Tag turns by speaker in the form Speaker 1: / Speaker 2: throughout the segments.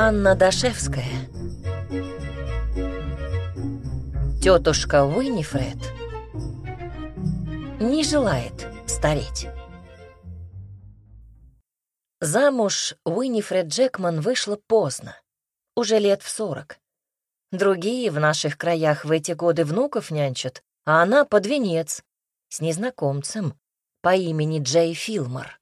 Speaker 1: Анна Дашевская. Тетушка Уинифред не желает стареть. Замуж Уинифред Джекман вышла поздно, уже лет в сорок. Другие в наших краях в эти годы внуков нянчат, а она под венец с незнакомцем по имени Джей Филмор.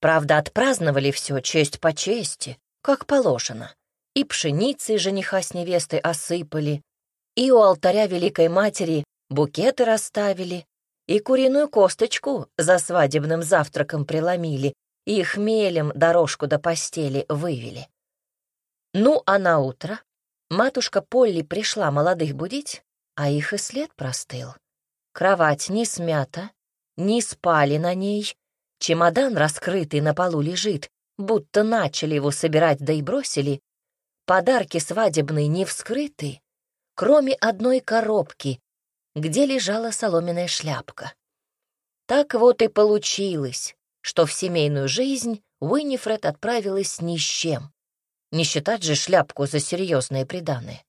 Speaker 1: Правда, отпраздновали все честь по чести, как положено. И пшеницей жениха с невестой осыпали, и у алтаря Великой Матери букеты расставили, и куриную косточку за свадебным завтраком преломили, и хмелем дорожку до постели вывели. Ну, а на утро матушка Полли пришла молодых будить, а их и след простыл. Кровать не смята, не спали на ней, чемодан раскрытый на полу лежит, будто начали его собирать да и бросили, подарки свадебные не вскрыты, кроме одной коробки, где лежала соломенная шляпка. Так вот и получилось, что в семейную жизнь Уиннифред отправилась ни с чем. Не считать же шляпку за серьезные приданные.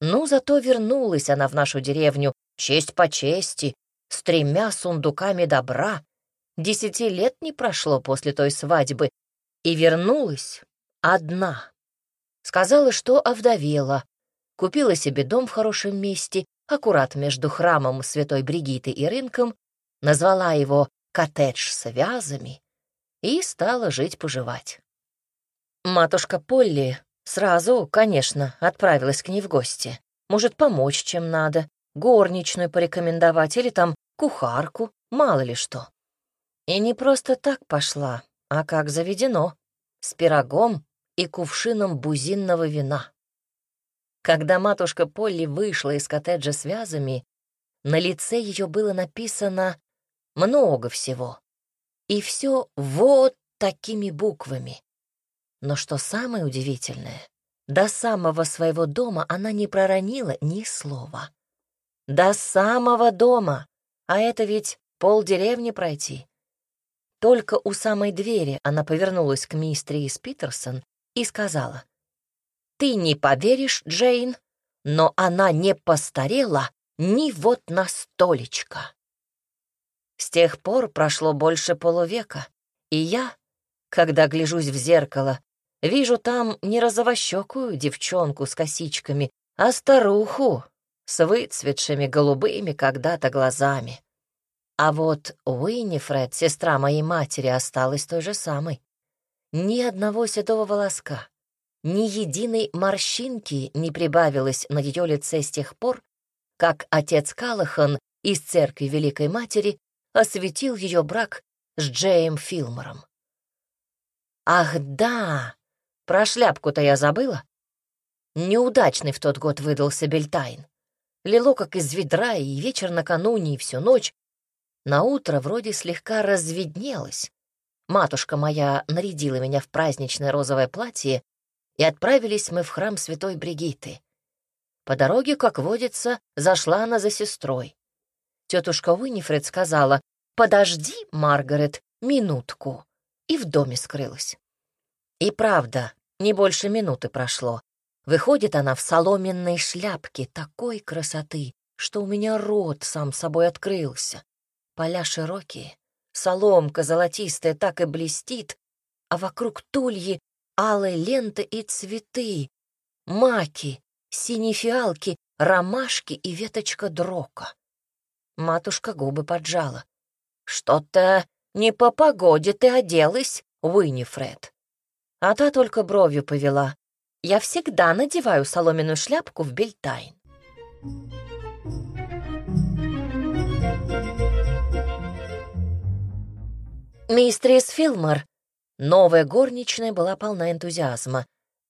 Speaker 1: Ну, зато вернулась она в нашу деревню, честь по чести, с тремя сундуками добра. Десяти лет не прошло после той свадьбы, и вернулась одна. Сказала, что овдовела, купила себе дом в хорошем месте, аккурат между храмом Святой Бригиты и рынком, назвала его «коттедж с вязами» и стала жить-поживать. Матушка Полли сразу, конечно, отправилась к ней в гости. Может, помочь, чем надо, горничную порекомендовать или там кухарку, мало ли что. И не просто так пошла, а как заведено, с пирогом и кувшином бузинного вина. Когда матушка Полли вышла из коттеджа с вязами, на лице ее было написано много всего. И все вот такими буквами. Но что самое удивительное, до самого своего дома она не проронила ни слова. До самого дома, а это ведь полдеревни пройти. Только у самой двери она повернулась к мистерис Питерсон и сказала, «Ты не поверишь, Джейн, но она не постарела ни вот на столечко». С тех пор прошло больше полувека, и я, когда гляжусь в зеркало, вижу там не розовощекую девчонку с косичками, а старуху с выцветшими голубыми когда-то глазами. А вот Уиннифред, сестра моей матери, осталась той же самой. Ни одного седого волоска, ни единой морщинки не прибавилось на ее лице с тех пор, как отец Калахан из церкви Великой Матери осветил ее брак с Джеем Филмором. Ах да, про шляпку-то я забыла. Неудачный в тот год выдался Бельтайн. Лило как из ведра, и вечер накануне, и всю ночь на утро вроде слегка разведнелось. Матушка моя нарядила меня в праздничное розовое платье, и отправились мы в храм Святой Бригиты. По дороге, как водится, зашла она за сестрой. Тетушка Уинифред сказала, «Подожди, Маргарет, минутку», и в доме скрылась. И правда, не больше минуты прошло. Выходит она в соломенной шляпке такой красоты, что у меня рот сам собой открылся. Поля широкие, соломка золотистая так и блестит, а вокруг тульи алые ленты и цветы, маки, синие фиалки, ромашки и веточка дрока. Матушка губы поджала. «Что-то не по погоде ты оделась, Уиннифред». А та только бровью повела. «Я всегда надеваю соломенную шляпку в Бельтайн». «Мистрис Филмор». Новая горничная была полна энтузиазма.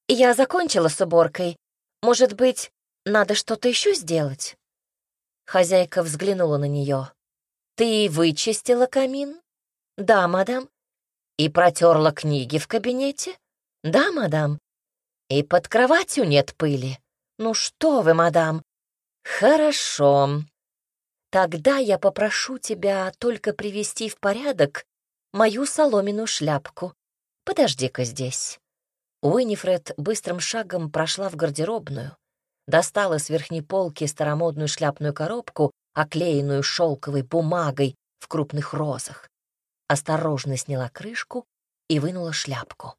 Speaker 1: «Я закончила с уборкой. Может быть, надо что-то еще сделать?» Хозяйка взглянула на нее. «Ты вычистила камин?» «Да, мадам». «И протерла книги в кабинете?» «Да, мадам». «И под кроватью нет пыли?» «Ну что вы, мадам?» «Хорошо. Тогда я попрошу тебя только привести в порядок мою соломенную шляпку. Подожди-ка здесь». Уинифред быстрым шагом прошла в гардеробную, достала с верхней полки старомодную шляпную коробку, оклеенную шелковой бумагой в крупных розах, осторожно сняла крышку и вынула шляпку.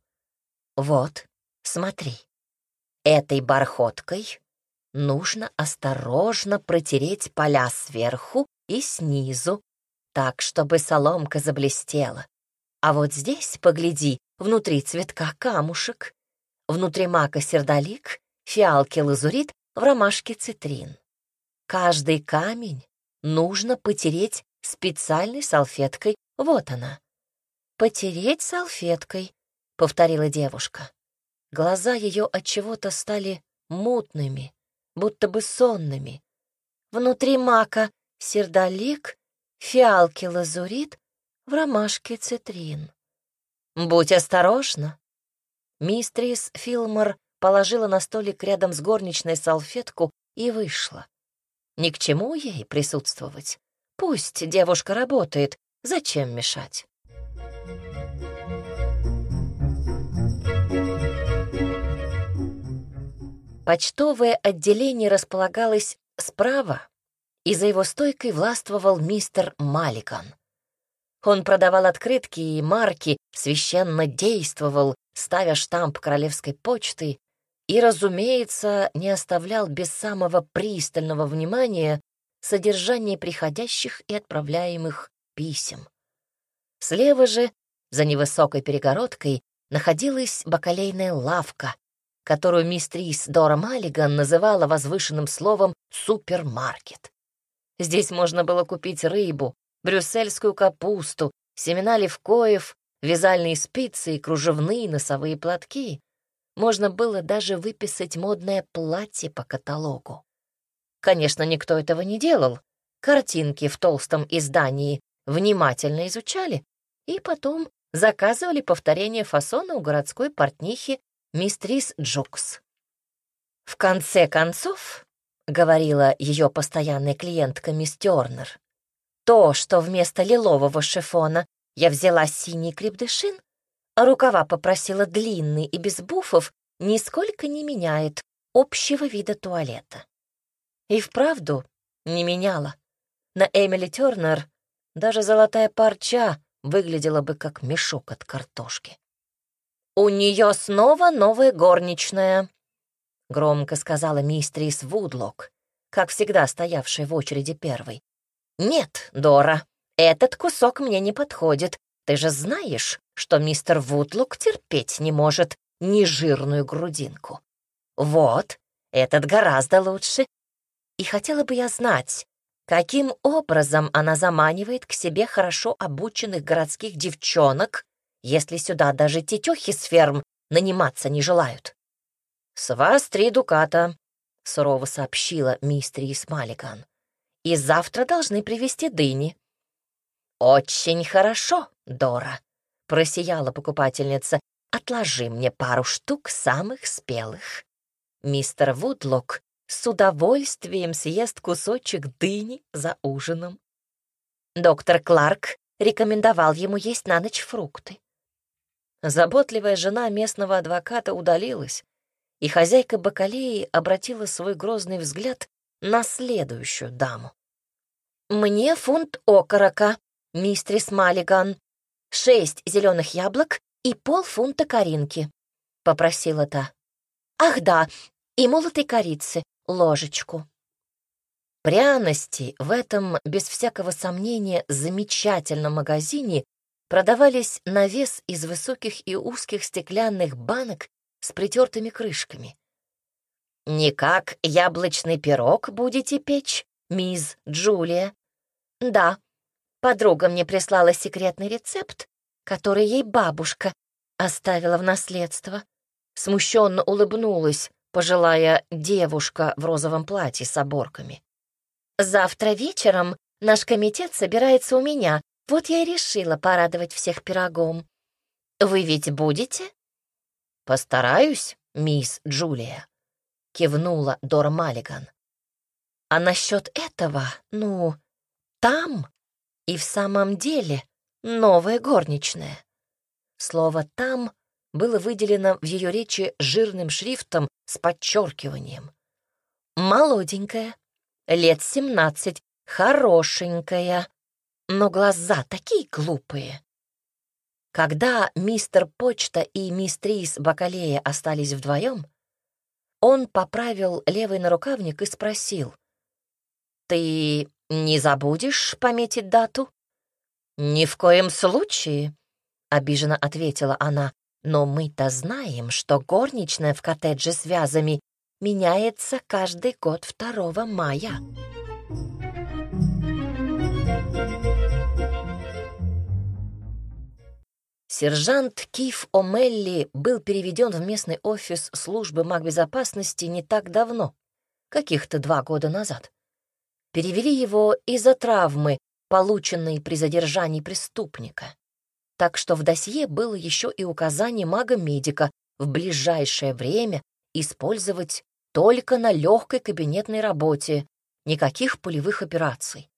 Speaker 1: «Вот, смотри, этой бархоткой нужно осторожно протереть поля сверху и снизу, так, чтобы соломка заблестела. А вот здесь, погляди, внутри цветка камушек, внутри мака сердолик, фиалки лазурит, в ромашке цитрин. Каждый камень нужно потереть специальной салфеткой. Вот она. «Потереть салфеткой», — повторила девушка. Глаза ее от чего-то стали мутными, будто бы сонными. Внутри мака сердолик, фиалки лазурит, в ромашке цитрин. «Будь осторожна!» Мистрис Филмор положила на столик рядом с горничной салфетку и вышла. Ни к чему ей присутствовать. Пусть девушка работает, зачем мешать? Почтовое отделение располагалось справа, и за его стойкой властвовал мистер Маликан. Он продавал открытки и марки, священно действовал, ставя штамп королевской почты, и, разумеется, не оставлял без самого пристального внимания содержание приходящих и отправляемых писем. Слева же, за невысокой перегородкой, находилась бакалейная лавка, которую мистрис Дора Маллиган называла возвышенным словом «супермаркет». Здесь можно было купить рыбу, брюссельскую капусту, семена левкоев, вязальные спицы и кружевные носовые платки. Можно было даже выписать модное платье по каталогу. Конечно, никто этого не делал. Картинки в толстом издании внимательно изучали и потом заказывали повторение фасона у городской портнихи мистрис Джукс. В конце концов, — говорила ее постоянная клиентка мисс Тернер, то, что вместо лилового шифона я взяла синий крепдышин, а рукава попросила длинный и без буфов, нисколько не меняет общего вида туалета. И вправду не меняла. На Эмили Тернер даже золотая парча выглядела бы как мешок от картошки. «У нее снова новая горничная», — громко сказала мистрис Вудлок, как всегда стоявшая в очереди первой. «Нет, Дора, этот кусок мне не подходит. Ты же знаешь, что мистер Вудлок терпеть не может нежирную грудинку. Вот, этот гораздо лучше. И хотела бы я знать, каким образом она заманивает к себе хорошо обученных городских девчонок, если сюда даже тетехи с ферм наниматься не желают. «С вас три дуката», — сурово сообщила мистерис Маллиган и завтра должны привезти дыни». «Очень хорошо, Дора», — просияла покупательница. «Отложи мне пару штук самых спелых». Мистер Вудлок с удовольствием съест кусочек дыни за ужином. Доктор Кларк рекомендовал ему есть на ночь фрукты. Заботливая жена местного адвоката удалилась, и хозяйка бакалеи обратила свой грозный взгляд на следующую даму. «Мне фунт окорока, мистрис Маллиган, шесть зеленых яблок и полфунта коринки», — попросила та. «Ах да, и молотой корицы, ложечку». Пряности в этом, без всякого сомнения, замечательном магазине продавались на вес из высоких и узких стеклянных банок с притертыми крышками. «Не как яблочный пирог будете печь, мисс Джулия?» «Да, подруга мне прислала секретный рецепт, который ей бабушка оставила в наследство». Смущенно улыбнулась, пожилая девушка в розовом платье с оборками. «Завтра вечером наш комитет собирается у меня, вот я и решила порадовать всех пирогом. Вы ведь будете?» «Постараюсь, мисс Джулия», — кивнула Дора Маллиган. «А насчет этого, ну, там и в самом деле новая горничная». Слово «там» было выделено в ее речи жирным шрифтом с подчеркиванием. «Молоденькая, лет семнадцать, хорошенькая, но глаза такие глупые». Когда мистер Почта и мистрис Бакалея остались вдвоем, он поправил левый нарукавник и спросил. «Ты не забудешь пометить дату?» «Ни в коем случае», — обиженно ответила она. «Но мы-то знаем, что горничная в коттедже с вязами меняется каждый год 2 мая». Сержант Киф О'Мелли был переведен в местный офис службы магбезопасности не так давно, каких-то два года назад. Перевели его из-за травмы, полученной при задержании преступника. Так что в досье было еще и указание мага-медика в ближайшее время использовать только на легкой кабинетной работе, никаких полевых операций.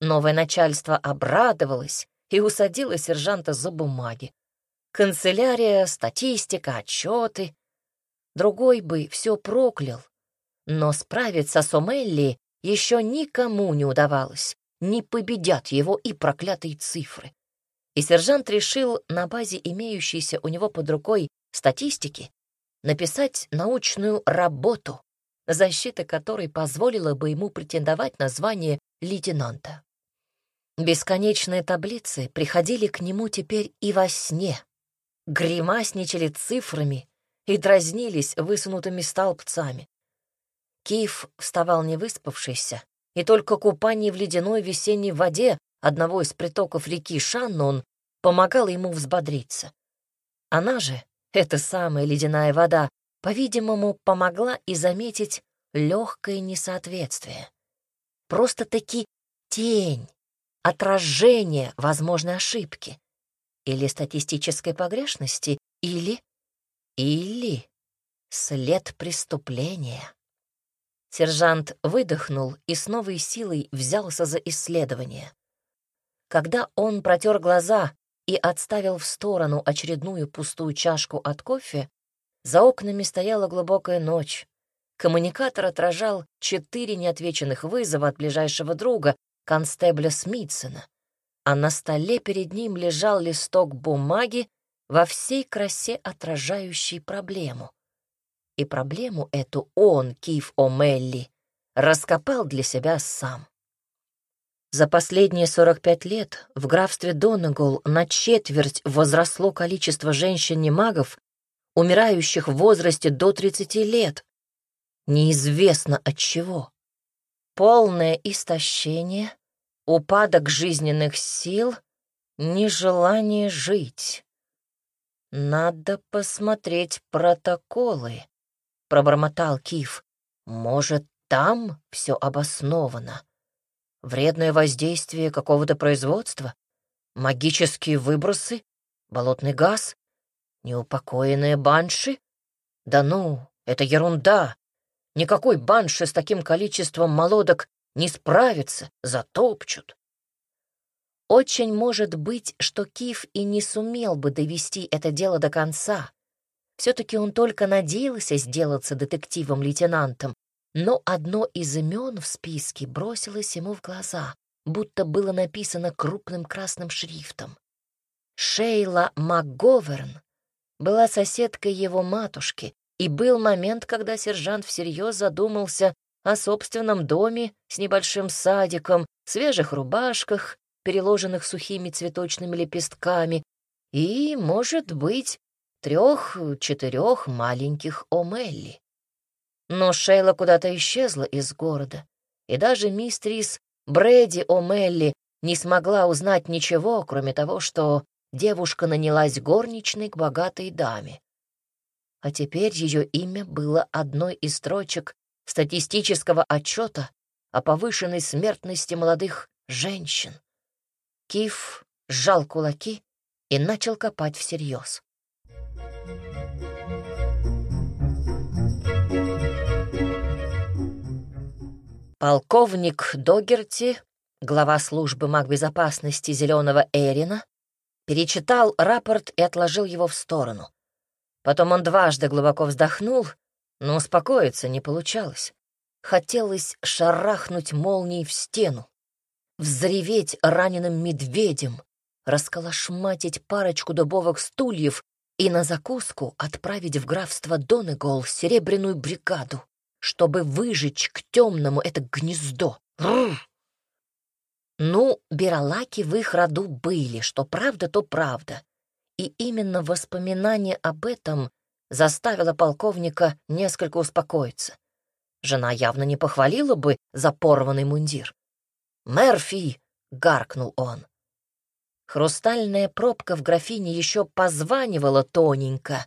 Speaker 1: Новое начальство обрадовалось и усадило сержанта за бумаги. Канцелярия, статистика, отчеты. Другой бы все проклял. Но справиться с Омелли еще никому не удавалось. Не победят его и проклятые цифры. И сержант решил на базе имеющейся у него под рукой статистики написать научную работу, защита которой позволила бы ему претендовать на звание лейтенанта. Бесконечные таблицы приходили к нему теперь и во сне, гримасничали цифрами и дразнились высунутыми столбцами. Киев вставал невыспавшийся, и только купание в ледяной весенней воде одного из притоков реки Шаннон помогало ему взбодриться. Она же, эта самая ледяная вода, по-видимому, помогла и заметить легкое несоответствие. Просто-таки тень, отражение возможной ошибки или статистической погрешности, или... или след преступления. Сержант выдохнул и с новой силой взялся за исследование. Когда он протер глаза и отставил в сторону очередную пустую чашку от кофе, за окнами стояла глубокая ночь. Коммуникатор отражал четыре неотвеченных вызова от ближайшего друга, констебля Смитсона, а на столе перед ним лежал листок бумаги во всей красе отражающий проблему. И проблему эту он, Киф О'Мелли, раскопал для себя сам. За последние 45 лет в графстве Донегол на четверть возросло количество женщин-немагов, умирающих в возрасте до 30 лет. Неизвестно от чего. Полное истощение, упадок жизненных сил, нежелание жить. Надо посмотреть протоколы. — пробормотал Киф. «Может, там все обосновано? Вредное воздействие какого-то производства? Магические выбросы? Болотный газ? Неупокоенные банши? Да ну, это ерунда. Никакой банши с таким количеством молодок не справится, затопчут. Очень может быть, что Киф и не сумел бы довести это дело до конца, все-таки он только надеялся сделаться детективом-лейтенантом, но одно из имен в списке бросилось ему в глаза, будто было написано крупным красным шрифтом. Шейла МакГоверн была соседкой его матушки, и был момент, когда сержант всерьез задумался о собственном доме с небольшим садиком, свежих рубашках, переложенных сухими цветочными лепестками, и, может быть, трех-четырех маленьких Омелли. Но Шейла куда-то исчезла из города, и даже мистрис Брэди О'Мелли не смогла узнать ничего, кроме того, что девушка нанялась горничной к богатой даме. А теперь ее имя было одной из строчек статистического отчета о повышенной смертности молодых женщин. Киф сжал кулаки и начал копать всерьез. Полковник Догерти, глава службы магбезопасности Зеленого Эрина, перечитал рапорт и отложил его в сторону. Потом он дважды глубоко вздохнул, но успокоиться не получалось. Хотелось шарахнуть молнией в стену, взреветь раненым медведем, расколошматить парочку дубовых стульев и на закуску отправить в графство Донегол серебряную бригаду, чтобы выжечь к темному это гнездо. Ну, биролаки в их роду были, что правда, то правда. И именно воспоминание об этом заставило полковника несколько успокоиться. Жена явно не похвалила бы за порванный мундир. «Мерфи!» — гаркнул он. Хрустальная пробка в графине еще позванивала тоненько,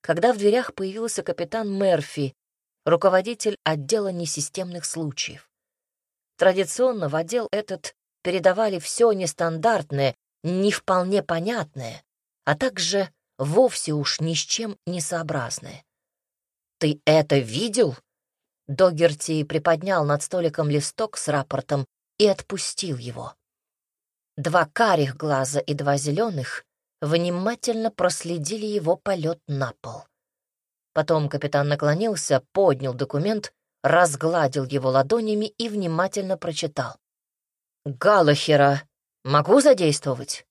Speaker 1: когда в дверях появился капитан Мерфи, руководитель отдела несистемных случаев. Традиционно в отдел этот передавали все нестандартное, не вполне понятное, а также вовсе уж ни с чем не сообразное. «Ты это видел?» Догерти приподнял над столиком листок с рапортом и отпустил его. Два карих глаза и два зеленых внимательно проследили его полет на пол. Потом капитан наклонился, поднял документ, разгладил его ладонями и внимательно прочитал. «Галахера могу задействовать?»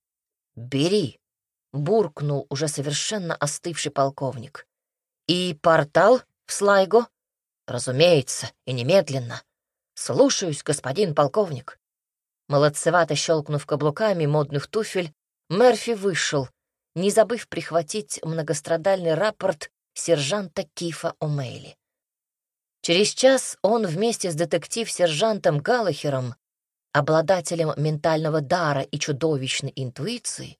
Speaker 1: «Бери», — буркнул уже совершенно остывший полковник. «И портал в Слайго?» «Разумеется, и немедленно. Слушаюсь, господин полковник». Молодцевато щелкнув каблуками модных туфель, Мерфи вышел, не забыв прихватить многострадальный рапорт сержанта Кифа О'Мейли. Через час он вместе с детектив-сержантом Галлахером, обладателем ментального дара и чудовищной интуиции,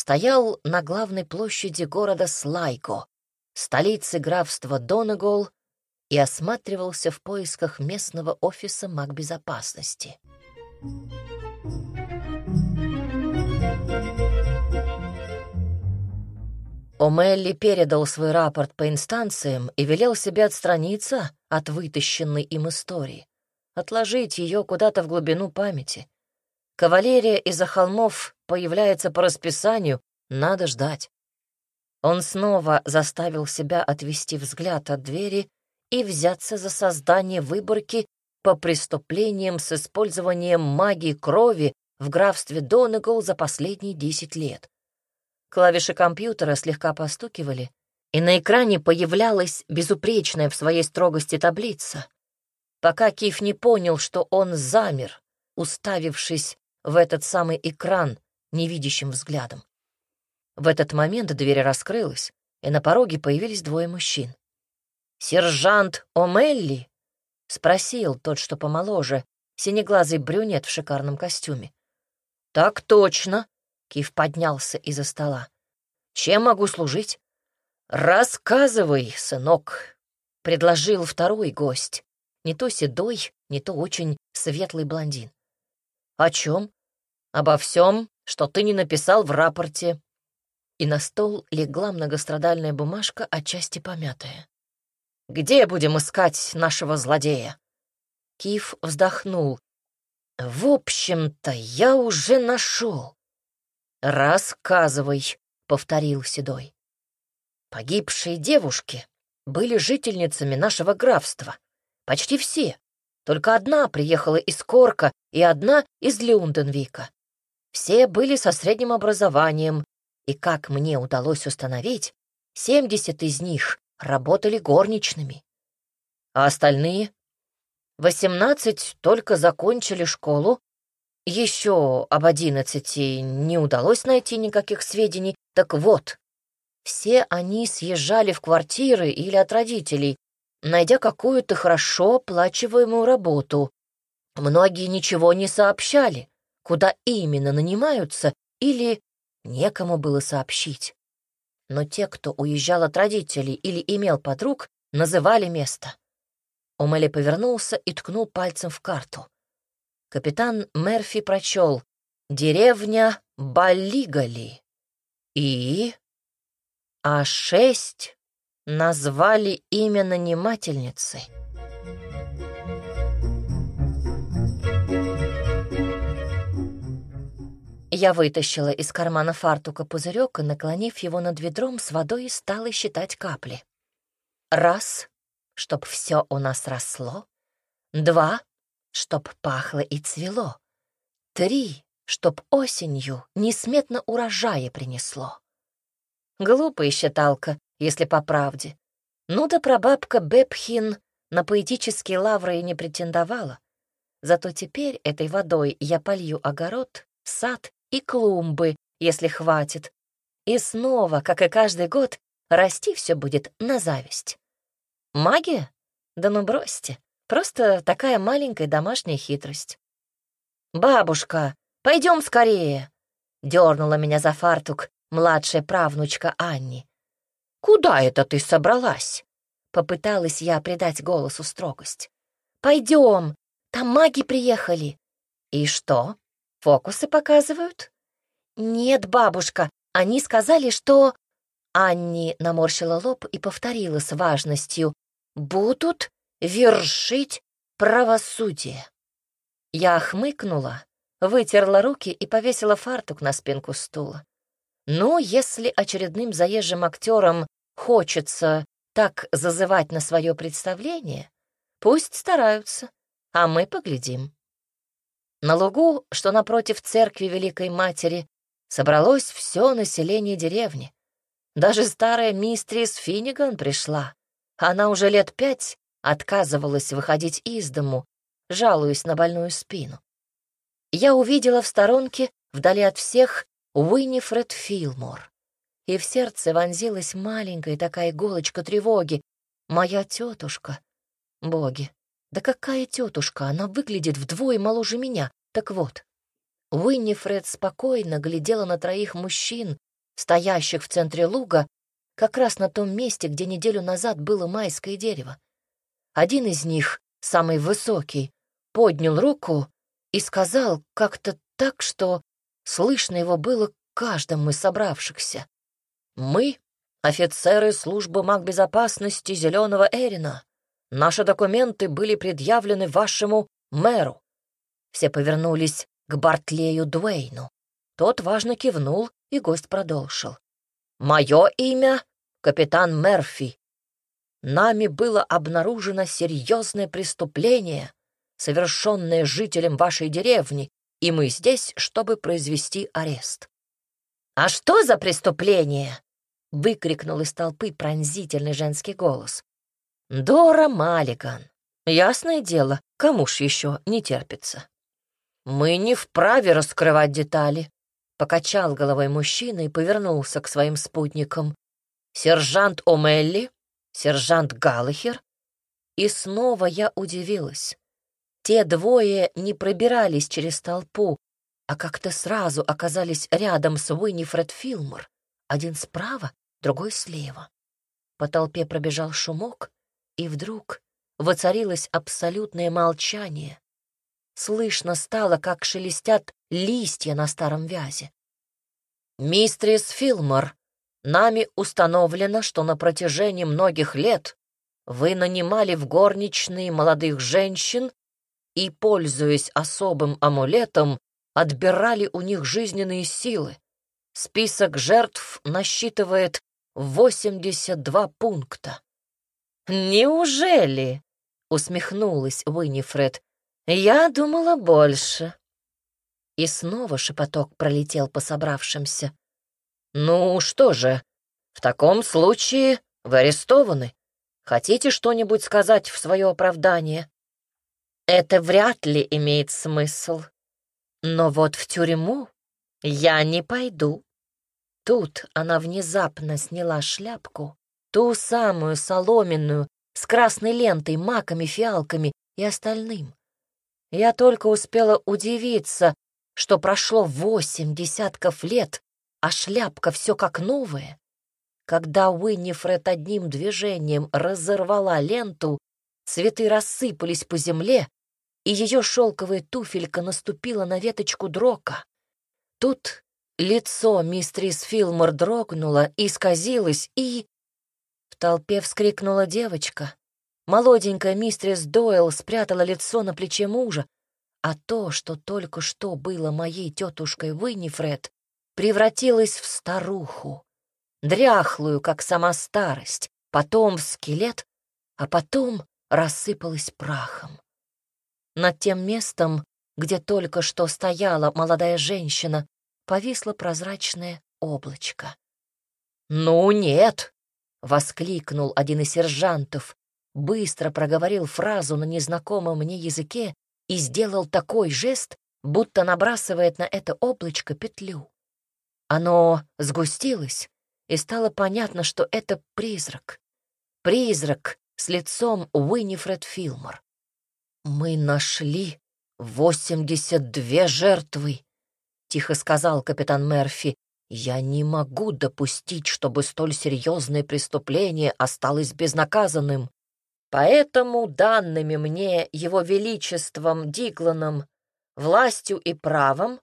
Speaker 1: стоял на главной площади города Слайко, столицы графства Донегол, и осматривался в поисках местного офиса магбезопасности. О'Мелли передал свой рапорт по инстанциям и велел себе отстраниться от вытащенной им истории, отложить ее куда-то в глубину памяти. Кавалерия из-за холмов появляется по расписанию, надо ждать. Он снова заставил себя отвести взгляд от двери и взяться за создание выборки по преступлениям с использованием магии крови в графстве Донегол за последние десять лет. Клавиши компьютера слегка постукивали, и на экране появлялась безупречная в своей строгости таблица. Пока Киф не понял, что он замер, уставившись в этот самый экран невидящим взглядом. В этот момент дверь раскрылась, и на пороге появились двое мужчин. «Сержант О'Мелли?» — спросил тот, что помоложе, синеглазый брюнет в шикарном костюме. «Так точно!» — Кив поднялся из-за стола. «Чем могу служить?» «Рассказывай, сынок!» — предложил второй гость. Не то седой, не то очень светлый блондин. «О чем?» «Обо всем, что ты не написал в рапорте». И на стол легла многострадальная бумажка, отчасти помятая. Где будем искать нашего злодея?» Киф вздохнул. «В общем-то, я уже нашел». «Рассказывай», — повторил Седой. «Погибшие девушки были жительницами нашего графства. Почти все. Только одна приехала из Корка и одна из Люнденвика. Все были со средним образованием, и, как мне удалось установить, 70 из них работали горничными. А остальные? Восемнадцать только закончили школу. Еще об одиннадцати не удалось найти никаких сведений. Так вот, все они съезжали в квартиры или от родителей, найдя какую-то хорошо оплачиваемую работу. Многие ничего не сообщали, куда именно нанимаются, или некому было сообщить но те, кто уезжал от родителей или имел подруг, называли место. Омели повернулся и ткнул пальцем в карту. Капитан Мерфи прочел «Деревня Балигали». И... А шесть назвали имя нанимательницы. Я вытащила из кармана фартука пузырек и, наклонив его над ведром с водой, стала считать капли. Раз, чтоб все у нас росло. Два, чтоб пахло и цвело. Три, чтоб осенью несметно урожая принесло. Глупая считалка, если по правде. Ну да прабабка Бепхин на поэтические лавры и не претендовала. Зато теперь этой водой я полью огород, сад и клумбы, если хватит. И снова, как и каждый год, расти все будет на зависть. Магия? Да ну бросьте. Просто такая маленькая домашняя хитрость. «Бабушка, пойдем скорее!» — дернула меня за фартук младшая правнучка Анни. «Куда это ты собралась?» — попыталась я придать голосу строгость. «Пойдем, там маги приехали». «И что, фокусы показывают?» «Нет, бабушка, они сказали, что...» Анни наморщила лоб и повторила с важностью. «Будут вершить правосудие». Я хмыкнула, вытерла руки и повесила фартук на спинку стула. Ну, если очередным заезжим актерам хочется так зазывать на свое представление, пусть стараются, а мы поглядим. На лугу, что напротив церкви Великой Матери, собралось все население деревни. Даже старая мистрис Финниган пришла. Она уже лет пять отказывалась выходить из дому, жалуясь на больную спину. Я увидела в сторонке, вдали от всех, Уиннифред Филмор. И в сердце вонзилась маленькая такая иголочка тревоги. Моя тетушка. Боги, да какая тетушка? Она выглядит вдвое моложе меня. Так вот, Уиннифред спокойно глядела на троих мужчин, стоящих в центре луга, как раз на том месте, где неделю назад было майское дерево. Один из них, самый высокий, поднял руку и сказал как-то так, что Слышно его было каждому из собравшихся. «Мы — офицеры службы магбезопасности Зеленого Эрина. Наши документы были предъявлены вашему мэру». Все повернулись к Бартлею Дуэйну. Тот важно кивнул, и гость продолжил. «Мое имя — капитан Мерфи. Нами было обнаружено серьезное преступление, совершенное жителем вашей деревни, и мы здесь, чтобы произвести арест». «А что за преступление?» — выкрикнул из толпы пронзительный женский голос. «Дора Маллиган. Ясное дело, кому ж еще не терпится?» «Мы не вправе раскрывать детали», — покачал головой мужчина и повернулся к своим спутникам. «Сержант О'Мелли, сержант Галлахер». И снова я удивилась. Те двое не пробирались через толпу, а как-то сразу оказались рядом с Уиннифред Филмор. Один справа, другой слева. По толпе пробежал шумок, и вдруг воцарилось абсолютное молчание. Слышно стало, как шелестят листья на старом вязе. «Мистрис Филмор, нами установлено, что на протяжении многих лет вы нанимали в горничные молодых женщин и, пользуясь особым амулетом, отбирали у них жизненные силы. Список жертв насчитывает 82 пункта. «Неужели?» — усмехнулась Уинифред. «Я думала больше». И снова шепоток пролетел по собравшимся. «Ну что же, в таком случае вы арестованы. Хотите что-нибудь сказать в свое оправдание?» Это вряд ли имеет смысл. Но вот в тюрьму я не пойду. Тут она внезапно сняла шляпку, ту самую соломенную, с красной лентой, маками, фиалками и остальным. Я только успела удивиться, что прошло восемь десятков лет, а шляпка все как новая. Когда Уиннифред одним движением разорвала ленту, цветы рассыпались по земле, и ее шелковая туфелька наступила на веточку дрока. Тут лицо мистрис Филмор дрогнуло, исказилось, и... В толпе вскрикнула девочка. Молоденькая мистрис Дойл спрятала лицо на плече мужа. а то, что только что было моей тетушкой Уиннифред, превратилось в старуху, дряхлую, как сама старость, потом в скелет, а потом рассыпалась прахом. Над тем местом, где только что стояла молодая женщина, повисло прозрачное облачко. «Ну нет!» — воскликнул один из сержантов, быстро проговорил фразу на незнакомом мне языке и сделал такой жест, будто набрасывает на это облачко петлю. Оно сгустилось, и стало понятно, что это призрак. Призрак с лицом Уиннифред Филмор. «Мы нашли восемьдесят две жертвы», — тихо сказал капитан Мерфи. «Я не могу допустить, чтобы столь серьезное преступление осталось безнаказанным. Поэтому данными мне его величеством Дигланом, властью и правом,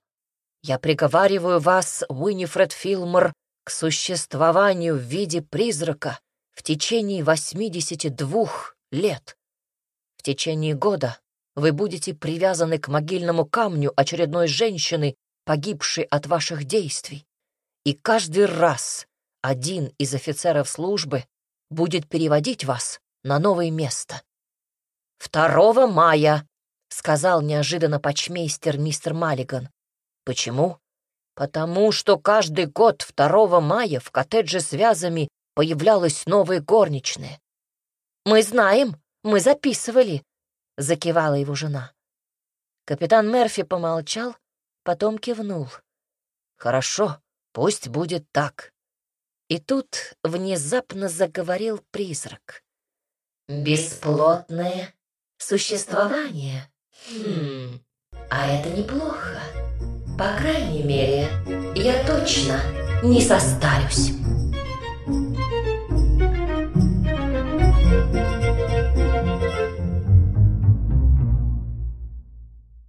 Speaker 1: я приговариваю вас, Уинифред Филмор, к существованию в виде призрака в течение 82 лет. Течение года вы будете привязаны к могильному камню очередной женщины, погибшей от ваших действий. И каждый раз один из офицеров службы будет переводить вас на новое место. «Второго мая», — сказал неожиданно почмейстер мистер Маллиган. «Почему?» «Потому что каждый год 2 мая в коттедже с вязами появлялась новая горничная». «Мы знаем, мы записывали», — закивала его жена. Капитан Мерфи помолчал, потом кивнул. «Хорошо, пусть будет так». И тут внезапно заговорил призрак. Бесплотное существование. Хм, а это неплохо. По крайней мере, я точно не состарюсь.